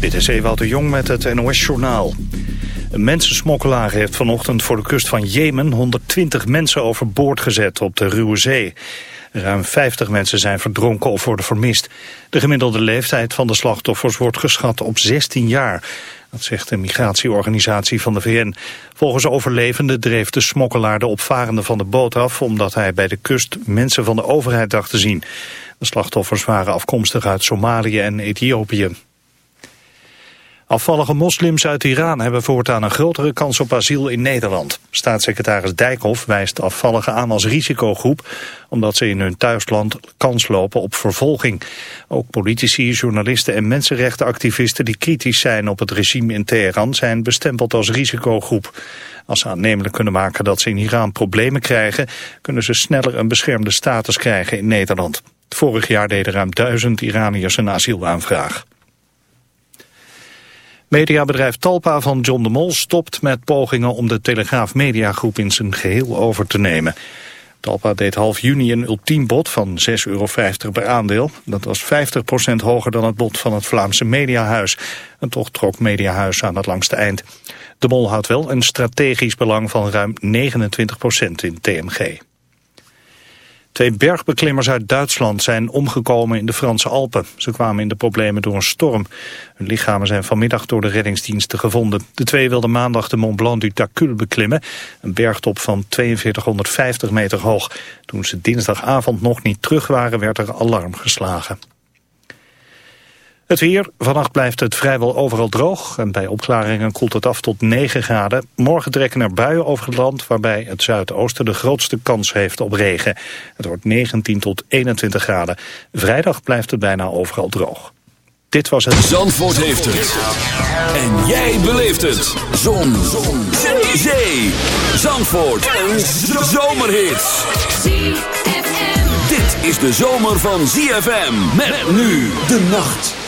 Dit is Jong met het NOS-journaal. Een mensensmokkelaar heeft vanochtend voor de kust van Jemen 120 mensen overboord gezet op de Ruwe Zee. Ruim 50 mensen zijn verdronken of worden vermist. De gemiddelde leeftijd van de slachtoffers wordt geschat op 16 jaar. Dat zegt de migratieorganisatie van de VN. Volgens overlevenden dreef de smokkelaar de opvarende van de boot af... omdat hij bij de kust mensen van de overheid dacht te zien. De slachtoffers waren afkomstig uit Somalië en Ethiopië. Afvallige moslims uit Iran hebben voortaan een grotere kans op asiel in Nederland. Staatssecretaris Dijkhoff wijst afvalligen aan als risicogroep... omdat ze in hun thuisland kans lopen op vervolging. Ook politici, journalisten en mensenrechtenactivisten... die kritisch zijn op het regime in Teheran zijn bestempeld als risicogroep. Als ze aannemelijk kunnen maken dat ze in Iran problemen krijgen... kunnen ze sneller een beschermde status krijgen in Nederland. Vorig jaar deden ruim duizend Iraniërs een asielaanvraag. Mediabedrijf Talpa van John de Mol stopt met pogingen om de Telegraaf Mediagroep in zijn geheel over te nemen. Talpa deed half juni een ultiem bod van 6,50 euro per aandeel. Dat was 50% hoger dan het bod van het Vlaamse Mediahuis. En toch trok Mediahuis aan het langste eind. De Mol houdt wel een strategisch belang van ruim 29% in TMG. Twee bergbeklimmers uit Duitsland zijn omgekomen in de Franse Alpen. Ze kwamen in de problemen door een storm. Hun lichamen zijn vanmiddag door de reddingsdiensten gevonden. De twee wilden maandag de Mont Blanc du Tacul beklimmen. Een bergtop van 4250 meter hoog. Toen ze dinsdagavond nog niet terug waren werd er alarm geslagen. Het weer. Vannacht blijft het vrijwel overal droog. En bij opklaringen koelt het af tot 9 graden. Morgen trekken er buien over het land... waarbij het zuidoosten de grootste kans heeft op regen. Het wordt 19 tot 21 graden. Vrijdag blijft het bijna overal droog. Dit was het... Zandvoort heeft het. En jij beleeft het. Zon. Zon. Zee. Zandvoort. Een zomerhit. Dit is de zomer van ZFM. Met nu de nacht.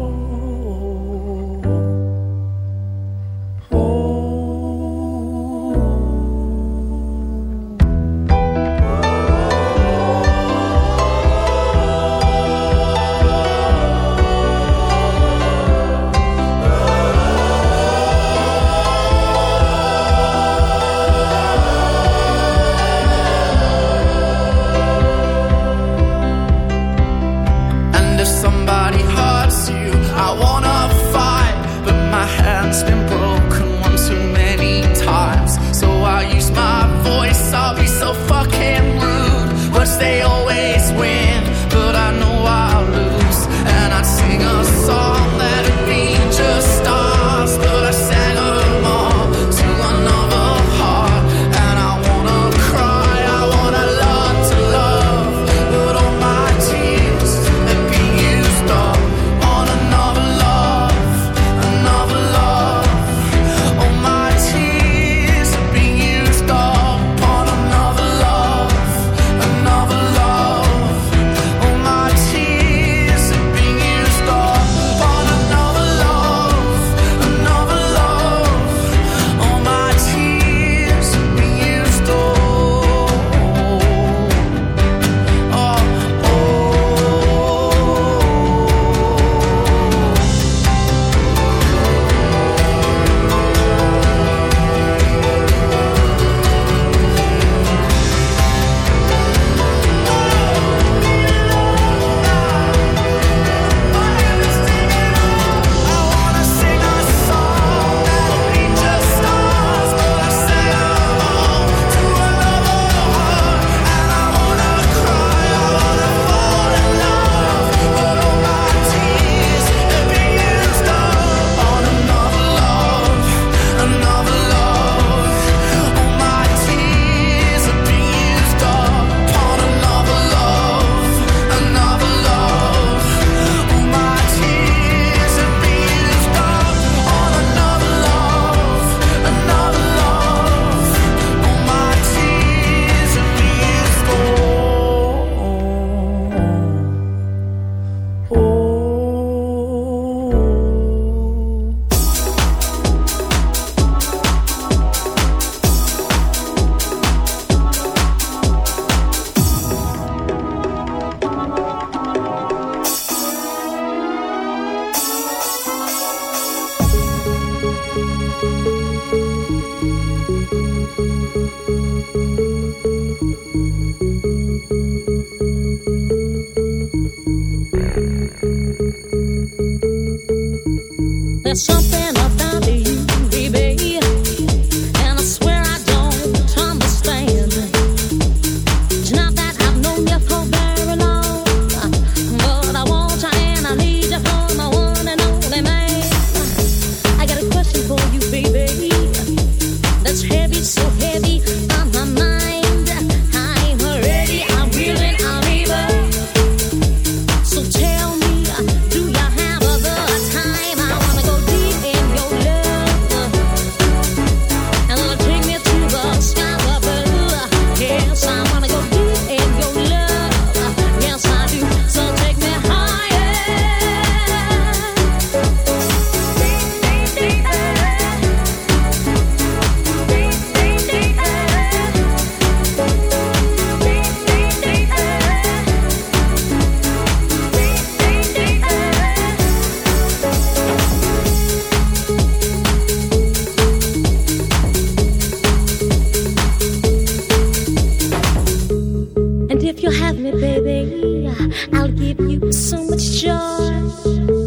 Peace.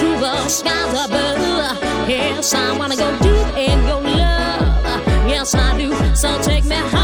the skies are. Yes, I wanna go deep in go love. Yes, I do. So take me high.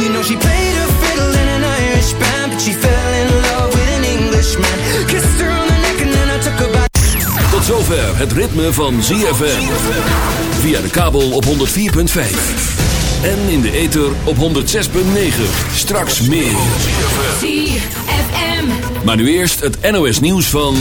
You know she played her fiddle in an Irish band, but she fell in love with an Englishman. Kissed her on the neck and then I took her by Tot zover het ritme van ZFM. Via de kabel op 104.5. En in de ether op 106.9. Straks meer. ZFM. Maar nu eerst het NOS nieuws van...